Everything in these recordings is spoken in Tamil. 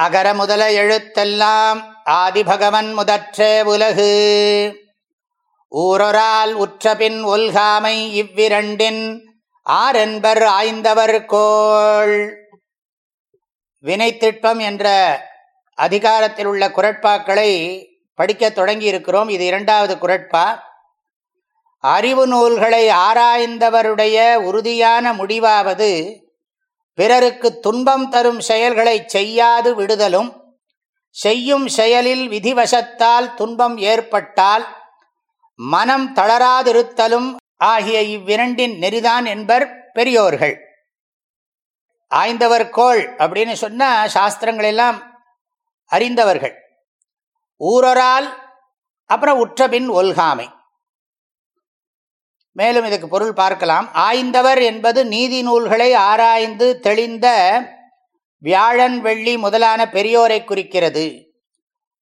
அகர முதல எழுத்தெல்லாம் ஆதிபகவன் முதற்றே உலகு. ஊரொரால் உற்றபின் ஒல்காமை இவ்விரண்டின் ஆரென்பர் ஆய்ந்தவர் கோள். வினைத்திட்பம் என்ற அதிகாரத்தில் உள்ள குரட்பாக்களை படிக்க தொடங்கி இருக்கிறோம் இது இரண்டாவது குரட்பா. அறிவு நூல்களை ஆராய்ந்தவருடைய உறுதியான முடிவாவது பிறருக்கு துன்பம் தரும் செயல்களை செய்யாது விடுதலும். செய்யும் செயலில் விதிவசத்தால் துன்பம் ஏற்பட்டால் மனம் தளராதிருத்தலும் ஆகிய இவ்விரண்டின் நெறிதான் என்பர் பெரியோர்கள். ஆய்ந்தவர் கோள் அப்படின்னு சொன்ன சாஸ்திரங்களெல்லாம் அறிந்தவர்கள். ஊரொரால் அப்புறம் உற்றபின் ஒல்காமை. மேலும் இதுக்கு பொருள் பார்க்கலாம். ஆய்ந்தவர் என்பது நீதி நூல்களை ஆராய்ந்து தெளிந்த வியாழன் வெள்ளி முதலான பெரியோரை குறிக்கிறது.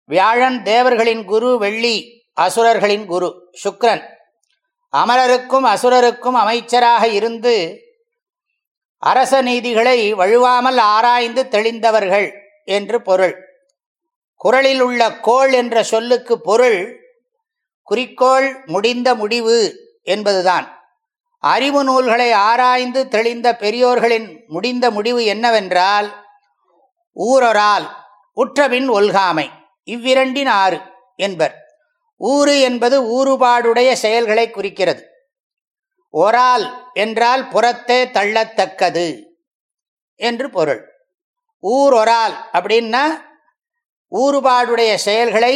வியாழன் தேவர்களின் குரு வெள்ளி அசுரர்களின் குரு சுக்ரன். அமரருக்கும் அசுரருக்கும் அமைச்சராக இருந்து அரச நீதிகளை வழுவாமல் ஆராய்ந்து தெளிந்தவர்கள் என்று பொருள். குரலில் உள்ள கோள் என்ற சொல்லுக்கு பொருள் குறிக்கோள் முடிந்த முடிவு. என்பதுதான். அறிவு நூல்களை ஆராய்ந்து தெளிந்த பெரியோர்களின் முடிந்த முடிவு என்னவென்றால் ஊரொரால் உற்றபின் ஒல்காமை இவ்விரண்டின் ஆறு என்பர். ஊறு என்பது ஊறுபாடுடைய செயல்களை குறிக்கிறது. ஒரால் என்றால் புறத்தே தள்ளத்தக்கது என்று பொருள். ஊர் ஒரால் அப்படின்னா ஊறுபாடுடைய செயல்களை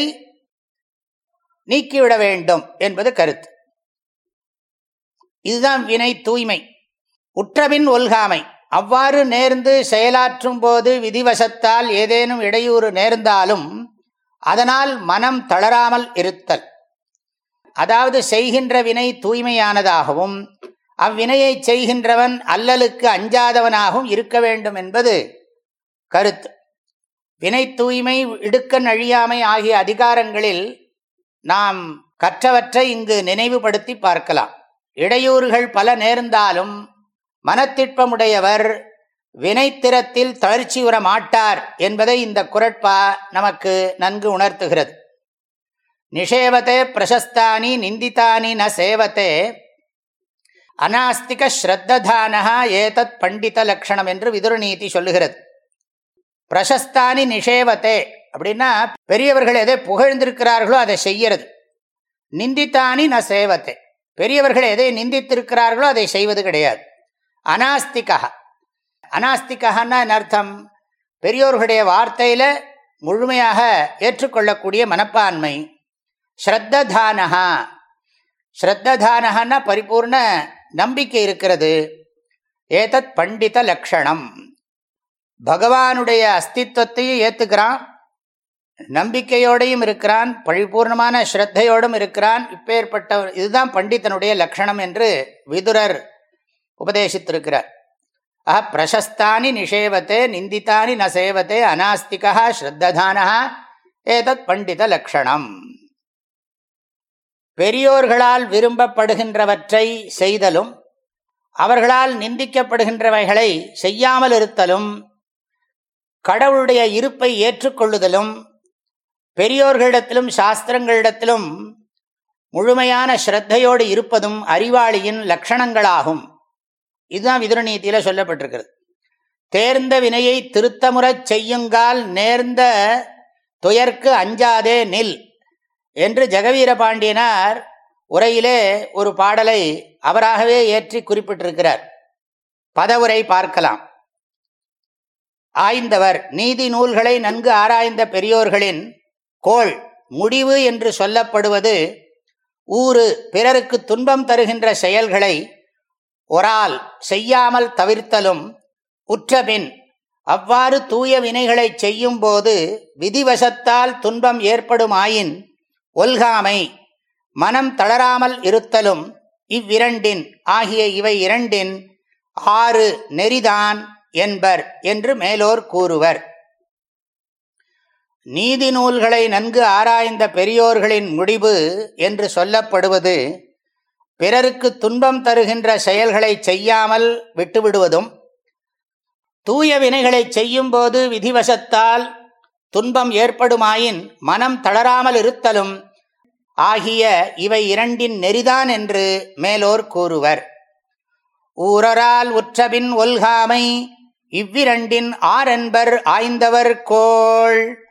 நீக்கிவிட வேண்டும் என்பது கருத்து. இதுதான் வினை தூய்மை. உற்றபின் ஒல்காமை. அவ்வாறு நேர்ந்து செயலாற்றும் போது விதிவசத்தால் ஏதேனும் இடையூறு நேர்ந்தாலும் அதனால் மனம் தளராமல் இருத்தல். அதாவது செய்கின்ற வினை தூய்மையானதாகவும் அவ்வினையை செய்கின்றவன் அல்லலுக்கு அஞ்சாதவனாகவும் இருக்க வேண்டும் என்பது கருத்து. வினை தூய்மை இடுக்கண் அழியாமை ஆகிய அதிகாரங்களில் நாம் கற்றவற்றை இங்கு நினைவுபடுத்தி பார்க்கலாம். இடையூறுகள் பல நேர்ந்தாலும் மனத்திற்பமுடையவர் வினைத்திறத்தில் தளர்ச்சி உற மாட்டார் என்பதை இந்த குரட்பா நமக்கு நன்கு உணர்த்துகிறது. நிஷேவத்தே பிரசஸ்தானி நிந்தித்தானி ந சேவத்தே அநாஸ்திக ஸ்ரத்ததானஹா ஏதத் பண்டித லக்ஷணம் என்று விதுரநீதி சொல்லுகிறது. பிரசஸ்தானி நிஷேவத்தே அப்படின்னா பெரியவர்கள் எதை புகழ்ந்திருக்கிறார்களோ அதை செய்யறது. நிந்தித்தானி ந சேவத்தை பெரியவர்கள் எதை நிந்தித்திருக்கிறார்களோ அதை செய்வது கிடையாது. அனாஸ்திகா அனாஸ்திகான்னா அர்த்தம்? பெரியோர்களுடைய வார்த்தையில் முழுமையாக ஏற்றுக்கொள்ளக்கூடிய மனப்பான்மை. ஸ்ரத்ததானஹா. ஸ்ரத்ததானஹன்னா பரிபூர்ண நம்பிக்கை இருக்கிறது. ஏதத் பண்டித லக்ஷணம். பகவானுடைய அஸ்தித்வத்தையும் ஏற்றுக்கிறான் நம்பிக்கையோடையும் இருக்கிறான் பரிபூர்ணமான ஸ்ரத்தையோடும் இருக்கிறான். இப்பேற்பட்ட இதுதான் பண்டித்தனுடைய லட்சணம் என்று விதுரர் உபதேசித்திருக்கிறார். ஆஹ் பிரசஸ்தானி நிஷேவத்தே நிந்தித்தானி ந சேவத்தே அநாஸ்திகா ஸ்ரத்ததானா ஏதத் பண்டித லக்ஷணம். பெரியோர்களால் விரும்பப்படுகின்றவற்றை செய்தலும் அவர்களால் நிந்திக்கப்படுகின்றவைகளை செய்யாமல் இருத்தலும் கடவுளுடைய இருப்பை ஏற்றுக்கொள்ளுதலும் பெரியோர்களிடத்திலும் சாஸ்திரங்களிடத்திலும் முழுமையான ஸ்ரத்தையோடு இருப்பதும் அறிவாளியின் லட்சணங்களாகும். இதுதான் விதுரநீதியில் சொல்லப்பட்டிருக்கிறது. தேர்ந்த வினையை திருத்தமுறச் செய்யுங்கால் நேர்ந்த துயர்க்கு அஞ்சாதே நில் என்று ஜெகவீர பாண்டியனார் உரையிலே ஒரு பாடலை அவராகவே ஏற்றி குறிப்பிட்டிருக்கிறார். பதவுரை பார்க்கலாம். ஆய்ந்தவர் நீதி நூல்களை நன்கு ஆராய்ந்த பெரியோர்களின் கோள் முடிவு என்று சொல்லப்படுவது ஊறு பிறருக்கு துன்பம் தருகின்ற செயல்களை ஒரால் செய்யாமல் தவிர்த்தலும் உற்றபின் அவ்வாறு தூய வினைகளை செய்யும் போது விதிவசத்தால் துன்பம் ஏற்படுமாயின் ஒல்காமை மனம் தளராமல் இருத்தலும் இவ்விரண்டின் ஆகிய இவை இரண்டின் ஆறு நெறிதான் என்பர் என்று மேலோர் கூறுவர். நீதி நூல்களை நன்கு ஆராய்ந்த பெரியோர்களின் முடிவு என்று சொல்லப்படுவது பிறருக்கு துன்பம் தருகின்ற செயல்களை செய்யாமல் விட்டுவிடுவதும் தூய வினைகளை செய்யும்போது விதிவசத்தால் துன்பம் ஏற்படுமாயின் மனம் தளராமல் இருத்தலும் ஆகிய இவை இரண்டின் நெறிதான் என்று மேலோர் கூறுவர். ஊரரால் உற்றபின் ஒல்காமை இவ்விரண்டின் ஆரென்பர் ஆய்ந்தவர் கோள்.